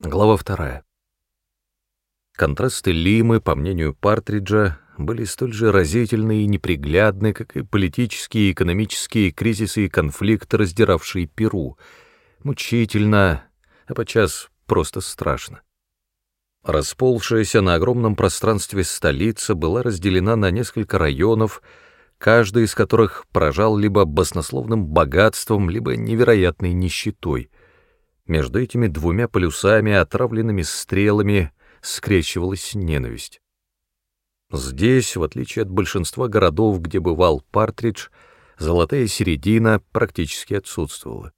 Глава вторая. Контрасты Лимы, по мнению Партриджа, были столь же разительны и неприглядны, как и политические и экономические кризисы и конфликты, раздиравшие Перу. Мучительно, а подчас просто страшно. Расползшаяся на огромном пространстве столица была разделена на несколько районов, каждый из которых поражал либо баснословным богатством, либо невероятной нищетой — между этими двумя полюсами, отравленными стрелами, скрещивалась ненависть. Здесь, в отличие от большинства городов, где бывал Партридж, золотая середина практически отсутствовала.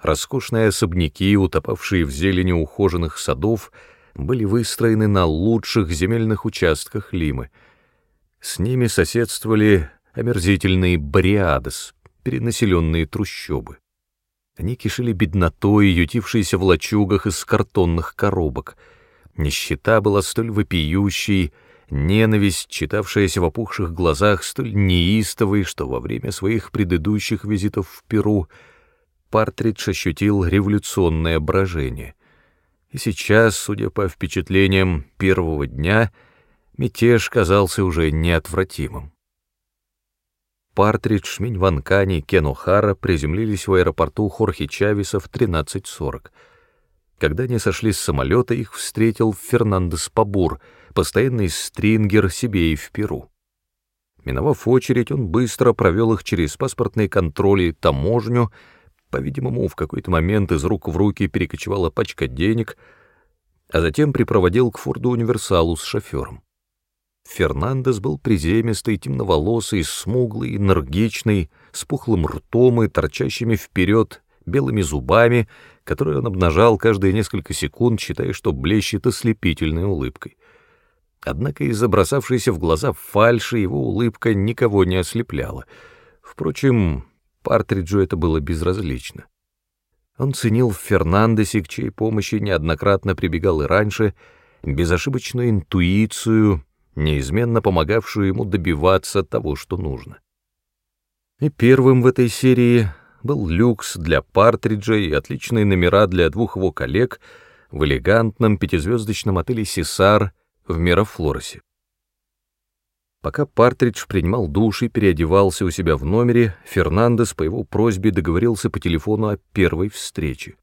Роскошные особняки, утопавшие в зелени ухоженных садов, были выстроены на лучших земельных участках Лимы. С ними соседствовали омерзительные бариадос, перенаселенные трущобы. Они кишили беднотой, ютившейся в лачугах из картонных коробок. Нищета была столь вопиющей, ненависть, читавшаяся в опухших глазах, столь неистовой, что во время своих предыдущих визитов в Перу Партридж ощутил революционное брожение. И сейчас, судя по впечатлениям первого дня, мятеж казался уже неотвратимым. Партридж, Минь Ванкани, Кен О'Хара приземлились в аэропорту Хорхе Чавеса в 13.40. Когда они сошли с самолета, их встретил Фернандес Пабур, постоянный стрингер себе и в Перу. Миновав очередь, он быстро провел их через паспортные контроли и таможню, по-видимому, в какой-то момент из рук в руки перекочевала пачка денег, а затем припроводил к Форду Универсалу с шофером. Фернандес был приземистый, темноволосый, смуглый, энергичный, с пухлым ртом и торчащими вперед белыми зубами, которые он обнажал каждые несколько секунд, считая, что блещет ослепительной улыбкой. Однако из-за бросавшейся в глаза фальши его улыбка никого не ослепляла. Впрочем, Партриджу это было безразлично. Он ценил в Фернандесе, к чьей помощи неоднократно прибегал и раньше, безошибочную интуицию, неизменно помогавшую ему добиваться того, что нужно. И первым в этой серии был люкс для Партриджа и отличные номера для двух его коллег в элегантном пятизвездочном отеле «Сесар» в Мерафлоросе. Пока Партридж принимал душ и переодевался у себя в номере, Фернандес по его просьбе договорился по телефону о первой встрече.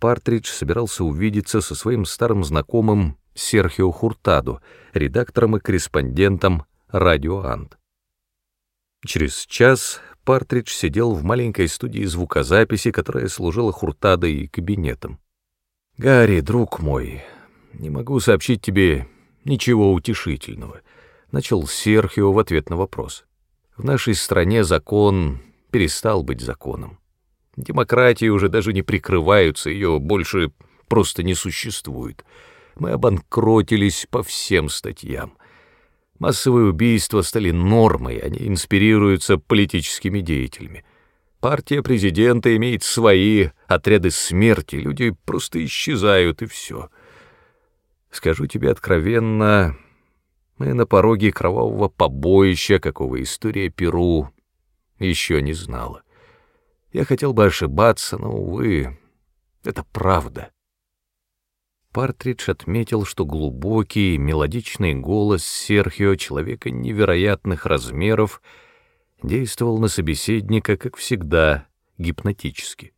Партридж собирался увидеться со своим старым знакомым Серхио Хуртадо, редактором и корреспондентом «Радио Ант». Через час Партридж сидел в маленькой студии звукозаписи, которая служила Хуртадо и кабинетом. «Гарри, друг мой, не могу сообщить тебе ничего утешительного», — начал Серхио в ответ на вопрос. «В нашей стране закон перестал быть законом. Демократии уже даже не прикрываются, ее больше просто не существует». Мы обанкротились по всем статьям. Массовые убийства стали нормой, они инспирируются политическими деятелями. Партия президента имеет свои отряды смерти, люди просто исчезают, и все. Скажу тебе откровенно, мы на пороге кровавого побоища, какого история Перу еще не знала. Я хотел бы ошибаться, но, увы, это правда. Партридж отметил, что глубокий, мелодичный голос Серхио, человека невероятных размеров, действовал на собеседника, как всегда, гипнотически.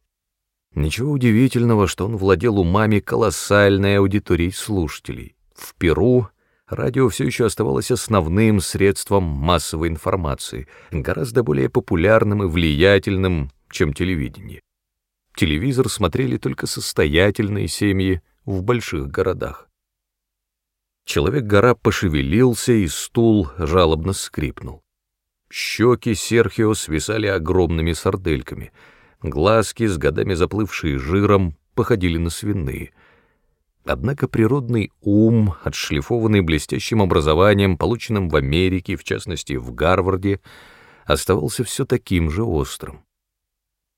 Ничего удивительного, что он владел умами колоссальной аудитории слушателей. В Перу радио все еще оставалось основным средством массовой информации, гораздо более популярным и влиятельным, чем телевидение. Телевизор смотрели только состоятельные семьи, в больших городах. Человек-гора пошевелился, и стул жалобно скрипнул. Щеки Серхио свисали огромными сардельками, глазки, с годами заплывшие жиром, походили на свиные. Однако природный ум, отшлифованный блестящим образованием, полученным в Америке, в частности в Гарварде, оставался все таким же острым.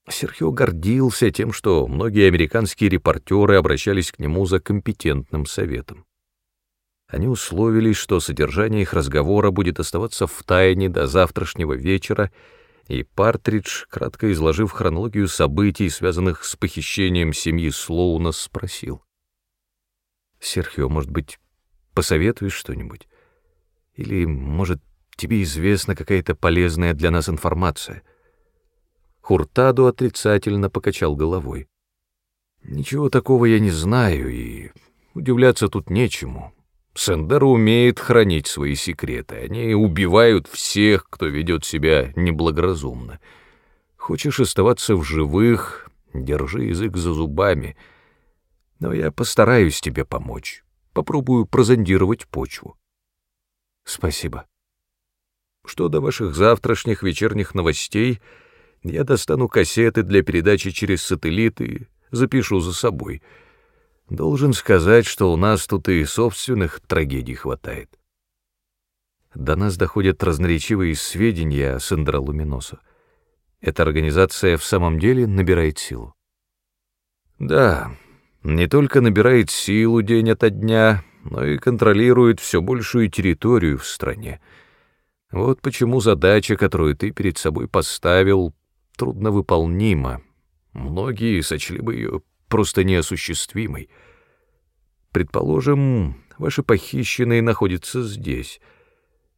Серхио гордился тем, что многие американские репортеры обращались к нему за компетентным советом. Они условились, что содержание их разговора будет оставаться в тайне до завтрашнего вечера, и Партридж, кратко изложив хронологию событий, связанных с похищением семьи Слоуна, спросил. Серхио, может быть, посоветуешь что-нибудь? Или, может, тебе известна какая-то полезная для нас информация?» Хуртаду отрицательно покачал головой. «Ничего такого я не знаю, и удивляться тут нечему. Сендер умеет хранить свои секреты. Они убивают всех, кто ведет себя неблагоразумно. Хочешь оставаться в живых, держи язык за зубами. Но я постараюсь тебе помочь. Попробую прозондировать почву. Спасибо. Что до ваших завтрашних вечерних новостей, я достану кассеты для передачи через сателлит и запишу за собой — Должен сказать, что у нас тут и собственных трагедий хватает. До нас доходят разноречивые сведения о Сендралуминосу. Эта организация в самом деле набирает силу. Да, не только набирает силу день ото дня, но и контролирует все большую территорию в стране. Вот почему задача, которую ты перед собой поставил, трудновыполнима. Многие сочли бы ее просто неосуществимой. Предположим, ваши похищенные находятся здесь.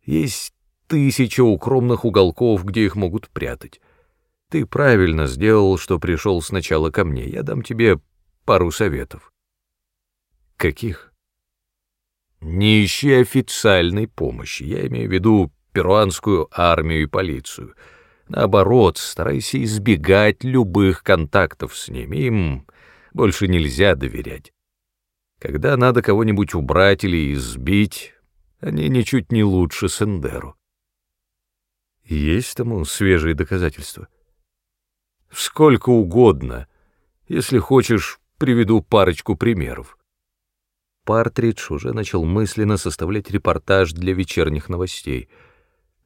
Есть тысяча укромных уголков, где их могут прятать. Ты правильно сделал, что пришел сначала ко мне. Я дам тебе пару советов. Каких? Не ищи официальной помощи. Я имею в виду перуанскую армию и полицию. Наоборот, старайся избегать любых контактов с ними. Им больше нельзя доверять. Когда надо кого-нибудь убрать или избить, они ничуть не лучше Сендеру. Есть тому свежие доказательства? Сколько угодно. Если хочешь, приведу парочку примеров. Партридж уже начал мысленно составлять репортаж для вечерних новостей.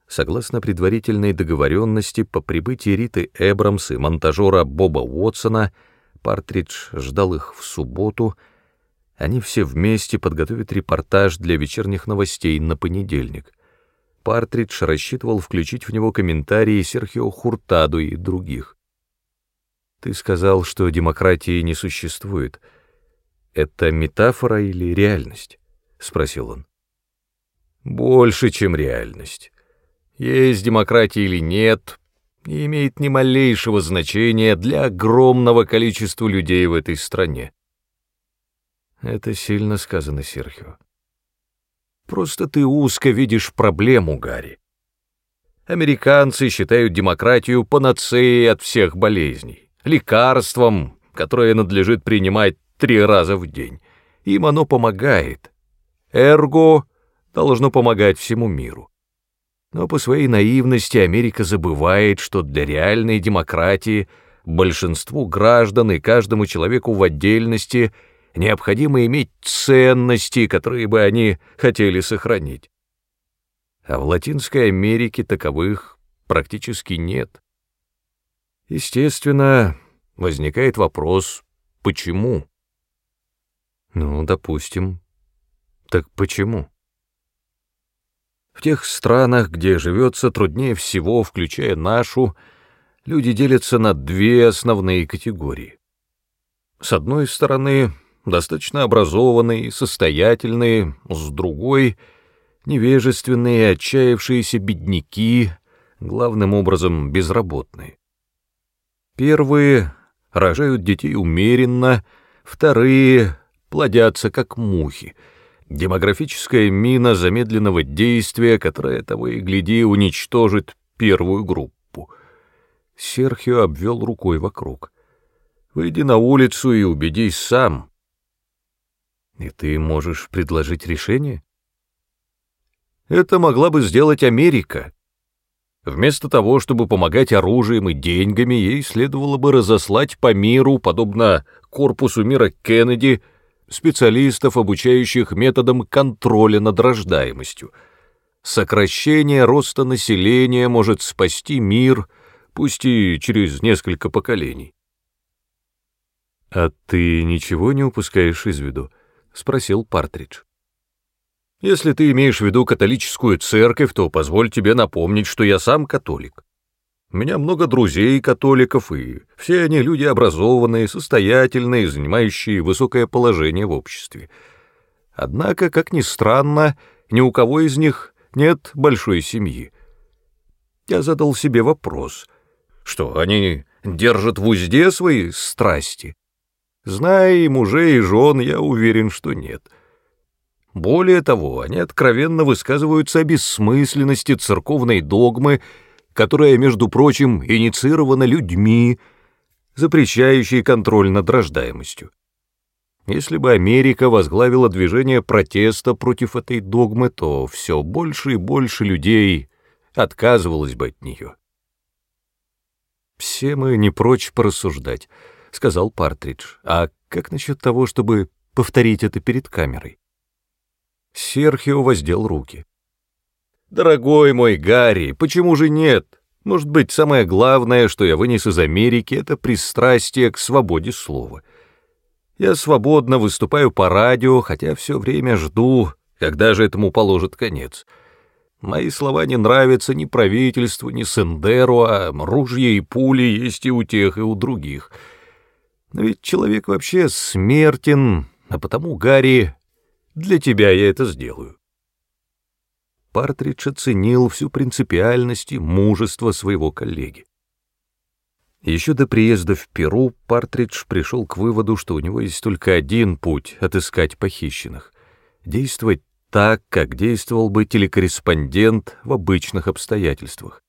Согласно предварительной договоренности, по прибытии Риты Эбрамс и монтажера Боба Уотсона — Партридж ждал их в субботу. Они все вместе подготовят репортаж для вечерних новостей на понедельник. Партридж рассчитывал включить в него комментарии Серхио Хуртаду и других. «Ты сказал, что демократии не существует. Это метафора или реальность?» — спросил он. «Больше, чем реальность. Есть демократия или нет, не имеет ни малейшего значения для огромного количества людей в этой стране. Это сильно сказано, Серхио. Просто ты узко видишь проблему, Гарри. Американцы считают демократию панацеей от всех болезней, лекарством, которое надлежит принимать три раза в день. Им оно помогает. Эрго должно помогать всему миру. Но по своей наивности Америка забывает, что для реальной демократии большинству граждан и каждому человеку в отдельности необходимо иметь ценности, которые бы они хотели сохранить. А в Латинской Америке таковых практически нет. Естественно, возникает вопрос, почему? Ну, допустим. Так почему? В тех странах, где живется труднее всего, включая нашу, люди делятся на две основные категории. С одной стороны, достаточно образованные, состоятельные, с другой — невежественные, отчаявшиеся бедняки, главным образом безработные. Первые рожают детей умеренно, вторые плодятся как мухи — демографическая мина замедленного действия, которая того и гляди уничтожит первую группу. Серхио обвел рукой вокруг. Выйди на улицу и убедись сам. И ты можешь предложить решение? Это могла бы сделать Америка. Вместо того, чтобы помогать оружием и деньгами, ей следовало бы разослать по миру, подобно корпусу мира Кеннеди, специалистов, обучающих методам контроля над рождаемостью. Сокращение роста населения может спасти мир, пусть и через несколько поколений. «А ты ничего не упускаешь из виду?» — спросил Партридж. «Если ты имеешь в виду католическую церковь, то позволь тебе напомнить, что я сам католик. Меня много друзей-католиков, и все они люди образованные, состоятельные, занимающие высокое положение в обществе. Однако, как ни странно, ни у кого из них нет большой семьи. Я задал себе вопрос, что они держат в узде свои страсти. Зная и мужей, и жен, я уверен, что нет. Более того, они откровенно высказываются о бессмысленности церковной догмы, которая, между прочим, инициирована людьми, запрещающей контроль над рождаемостью. Если бы Америка возглавила движение протеста против этой догмы, то все больше и больше людей отказывалось бы от нее. «Все мы не прочь порассуждать», — сказал Партридж. «А как насчет того, чтобы повторить это перед камерой?» Серхио воздел руки. «Дорогой мой Гарри, почему же нет? Может быть, самое главное, что я вынес из Америки, это пристрастие к свободе слова. Я свободно выступаю по радио, хотя все время жду, когда же этому положит конец». Мои слова не нравятся ни правительству, ни Сендеру, а ружья и пули есть и у тех, и у других. Но ведь человек вообще смертен, а потому, Гарри, для тебя я это сделаю. Партридж оценил всю принципиальность и мужество своего коллеги. Еще до приезда в Перу Партридж пришел к выводу, что у него есть только один путь — отыскать похищенных — действовать так, как действовал бы телекорреспондент в обычных обстоятельствах.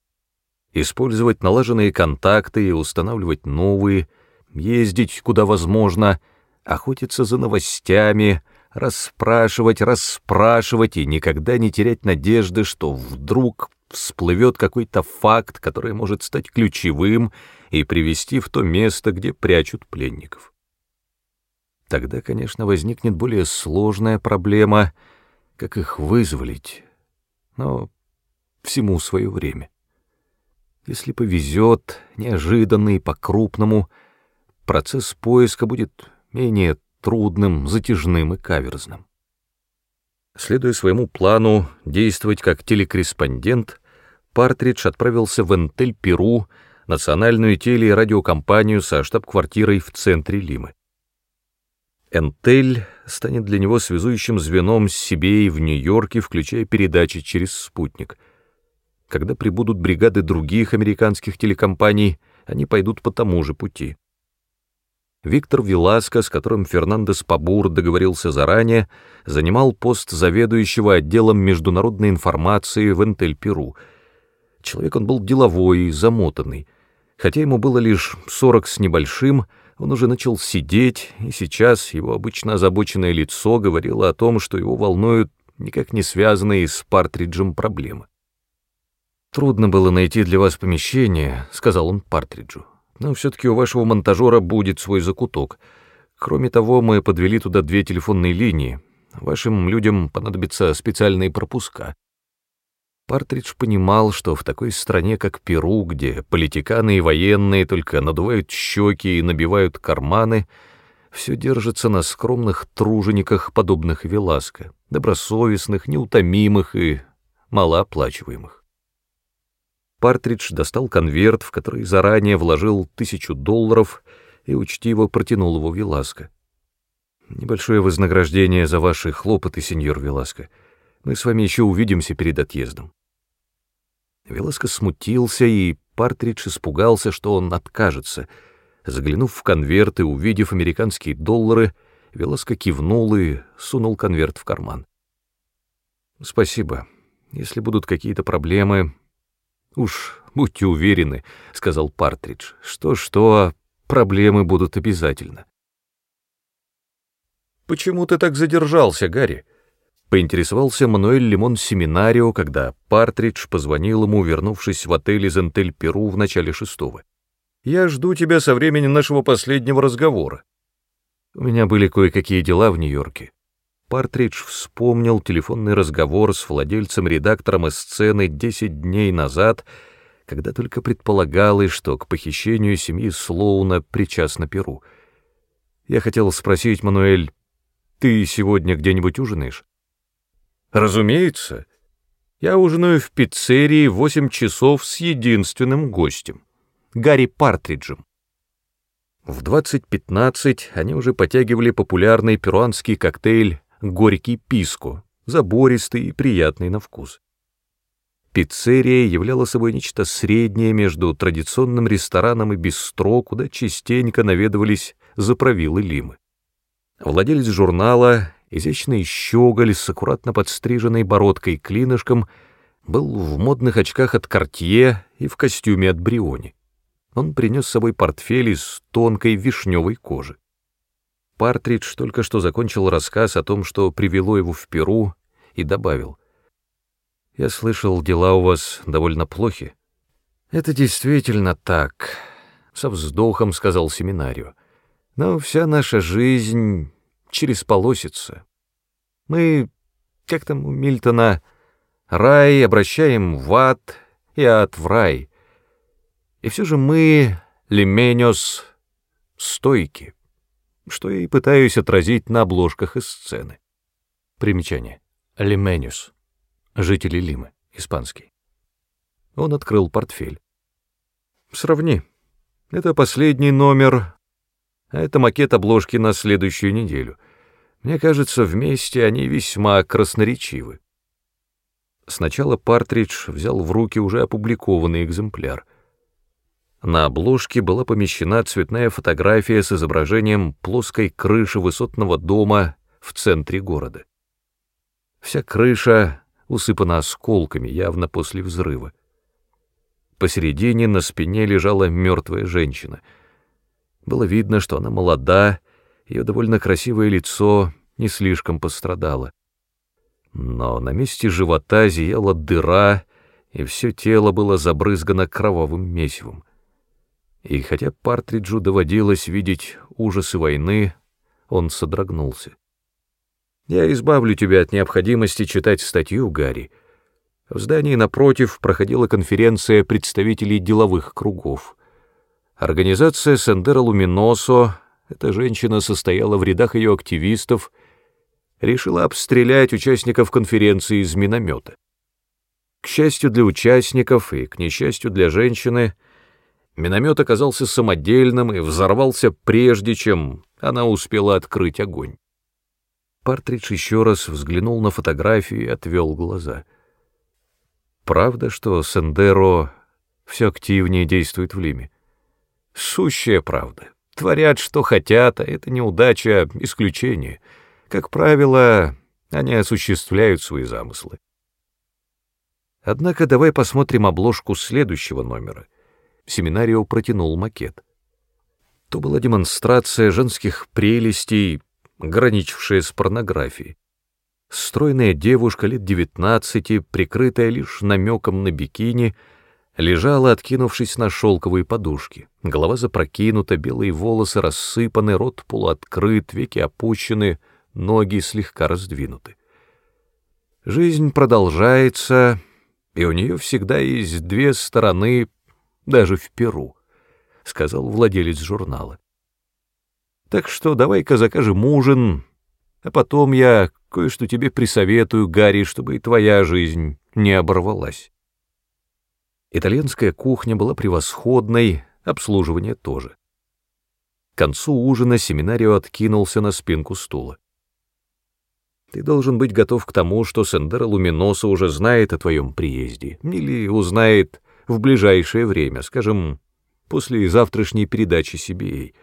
Использовать налаженные контакты и устанавливать новые, ездить куда возможно, охотиться за новостями, расспрашивать, расспрашивать и никогда не терять надежды, что вдруг всплывет какой-то факт, который может стать ключевым и привести в то место, где прячут пленников. Тогда, конечно, возникнет более сложная проблема — как их вызволить, но всему свое время. Если повезет, неожиданно и по-крупному, процесс поиска будет менее трудным, затяжным и каверзным. Следуя своему плану действовать как телекорреспондент, Партридж отправился в Энтель-Перу, национальную теле- и радиокомпанию со штаб-квартирой в центре Лимы. Энтель станет для него связующим звеном с Сибией в Нью-Йорке, включая передачи через спутник. Когда прибудут бригады других американских телекомпаний, они пойдут по тому же пути. Виктор Виласко, с которым Фернандес Пабур договорился заранее, занимал пост заведующего отделом международной информации в Энтель-Перу. Человек он был деловой и замотанный. Хотя ему было лишь сорок с небольшим, он уже начал сидеть, и сейчас его обычно озабоченное лицо говорило о том, что его волнуют никак не связанные с Партриджем проблемы. «Трудно было найти для вас помещение», — сказал он Партриджу. «Но все-таки у вашего монтажера будет свой закуток. Кроме того, мы подвели туда две телефонные линии. Вашим людям понадобятся специальные пропуска. Партридж понимал, что в такой стране, как Перу, где политиканы и военные только надувают щеки и набивают карманы, все держится на скромных тружениках, подобных Веласко, добросовестных, неутомимых и малооплачиваемых. Партридж достал конверт, в который заранее вложил тысячу долларов и учтиво протянул его Веласко. «Небольшое вознаграждение за ваши хлопоты, сеньор Веласко. Мы с вами еще увидимся перед отъездом. Велоско смутился, и Партридж испугался, что он откажется. Заглянув в конверт и увидев американские доллары, Велоско кивнул и сунул конверт в карман. «Спасибо. Если будут какие-то проблемы...» «Уж будьте уверены», — сказал Партридж, — «что-что, проблемы будут обязательно». «Почему ты так задержался, Гарри?» Поинтересовался Мануэль Лимон Семинарио, когда Партридж позвонил ему, вернувшись в отель из Энтель-Перу в начале шестого. «Я жду тебя со времени нашего последнего разговора». У меня были кое-какие дела в Нью-Йорке. Партридж вспомнил телефонный разговор с владельцем-редактором сцены десять дней назад, когда только предполагалось, что к похищению семьи Слоуна причастна Перу. Я хотел спросить, Мануэль, ты сегодня где-нибудь ужинаешь? Разумеется. Я ужинаю в пиццерии в восемь часов с единственным гостем — Гарри Партриджем. В 20.15 они уже потягивали популярный перуанский коктейль горький писко, забористый и приятный на вкус. Пиццерия являла собой нечто среднее между традиционным рестораном и бистро, куда частенько наведывались заправилы Лимы. Владелец журнала, изящный щеголь с аккуратно подстриженной бородкой-клинышком, был в модных очках от Кортье и в костюме от Бриони. Он принес с собой портфель из тонкой вишневой кожи. Партридж только что закончил рассказ о том, что привело его в Перу, и добавил — я слышал, дела у вас довольно плохи. Это действительно так, со вздохом сказал семинарию. Но вся наша жизнь через полосица. Мы, как там у Мильтона, рай обращаем в ад и ад в рай. И все же мы, лименёс, стойки, что и пытаюсь отразить на обложках из сцены. Примечание. Лименюс жители Лимы, испанский. Он открыл портфель. «Сравни. Это последний номер, а это макет обложки на следующую неделю. Мне кажется, вместе они весьма красноречивы». Сначала Партридж взял в руки уже опубликованный экземпляр. На обложке была помещена цветная фотография с изображением плоской крыши высотного дома в центре города. Вся крыша усыпана осколками, явно после взрыва. Посередине на спине лежала мертвая женщина. Было видно, что она молода, ее довольно красивое лицо не слишком пострадало. Но на месте живота зияла дыра, и все тело было забрызгано кровавым месивом. И хотя Партриджу доводилось видеть ужасы войны, он содрогнулся. Я избавлю тебя от необходимости читать статью, Гарри. В здании напротив проходила конференция представителей деловых кругов. Организация Сендера Луминосо, эта женщина состояла в рядах ее активистов, решила обстрелять участников конференции из миномета. К счастью для участников и к несчастью для женщины, миномет оказался самодельным и взорвался прежде, чем она успела открыть огонь. Партридж еще раз взглянул на фотографию и отвел глаза. Правда, что Сендеро все активнее действует в Лиме? Сущая правда. Творят, что хотят, а это неудача, исключение. Как правило, они осуществляют свои замыслы. Однако давай посмотрим обложку следующего номера. Семинарио протянул макет. То была демонстрация женских прелестей, граничившая с порнографией. Стройная девушка лет девятнадцати, прикрытая лишь намеком на бикини, лежала, откинувшись на шелковые подушки. Голова запрокинута, белые волосы рассыпаны, рот полуоткрыт, веки опущены, ноги слегка раздвинуты. Жизнь продолжается, и у нее всегда есть две стороны, даже в Перу, — сказал владелец журнала. Так что давай-ка закажем ужин, а потом я кое-что тебе присоветую, Гарри, чтобы и твоя жизнь не оборвалась. Итальянская кухня была превосходной, обслуживание тоже. К концу ужина семинарио откинулся на спинку стула. Ты должен быть готов к тому, что Сендера Луминоса уже знает о твоем приезде, или узнает в ближайшее время, скажем, после завтрашней передачи CBA.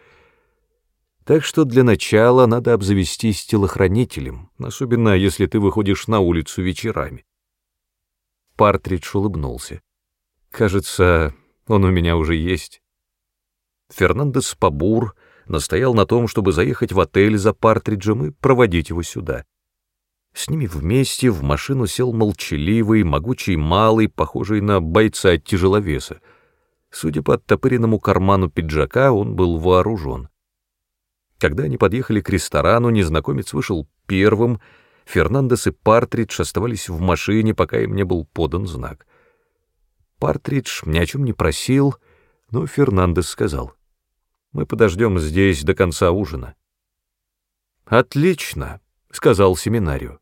Так что для начала надо обзавестись телохранителем, особенно если ты выходишь на улицу вечерами. Партридж улыбнулся. Кажется, он у меня уже есть. Фернандес Пабур настоял на том, чтобы заехать в отель за Партриджем и проводить его сюда. С ними вместе в машину сел молчаливый, могучий малый, похожий на бойца от тяжеловеса. Судя по оттопыренному карману пиджака, он был вооружен. Когда они подъехали к ресторану, незнакомец вышел первым, Фернандес и Партридж оставались в машине, пока им не был подан знак. Партридж ни о чем не просил, но Фернандес сказал, «Мы подождем здесь до конца ужина». «Отлично», — сказал семинарию.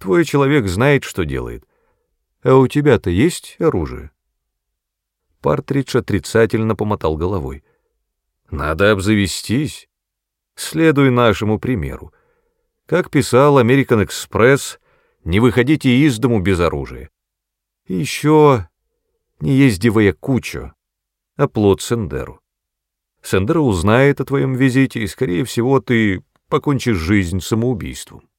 «Твой человек знает, что делает. А у тебя-то есть оружие?» Партридж отрицательно помотал головой. «Надо обзавестись. Следуй нашему примеру. Как писал American Express, не выходите из дому без оружия. Еще не ездивая кучу, а плод Сендеру. Сендера узнает о твоем визите, и, скорее всего, ты покончишь жизнь самоубийством.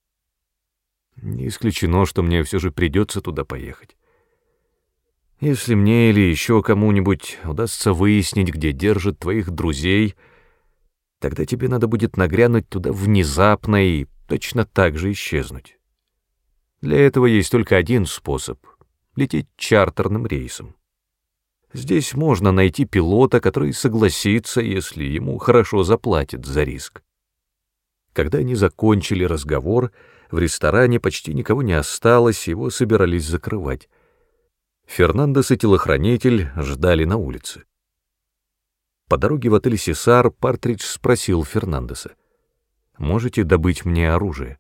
Не исключено, что мне все же придется туда поехать. Если мне или еще кому-нибудь удастся выяснить, где держат твоих друзей, тогда тебе надо будет нагрянуть туда внезапно и точно так же исчезнуть. Для этого есть только один способ — лететь чартерным рейсом. Здесь можно найти пилота, который согласится, если ему хорошо заплатят за риск. Когда они закончили разговор, в ресторане почти никого не осталось, его собирались закрывать. Фернандес и телохранитель ждали на улице. По дороге в отель «Сесар» Партридж спросил Фернандеса. «Можете добыть мне оружие?»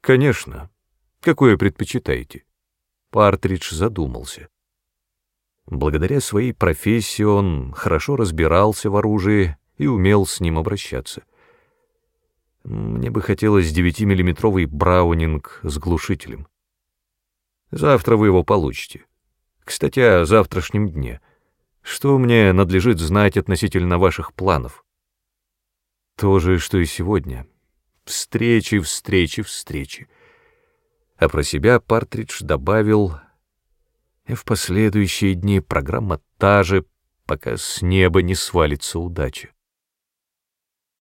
«Конечно. Какое предпочитаете?» Партридж задумался. Благодаря своей профессии он хорошо разбирался в оружии и умел с ним обращаться. Мне бы хотелось 9-миллиметровый браунинг с глушителем. Завтра вы его получите. Кстати, о завтрашнем дне. Что мне надлежит знать относительно ваших планов? То же, что и сегодня. Встречи, встречи, встречи. А про себя Партридж добавил, в последующие дни программа та же, пока с неба не свалится удача.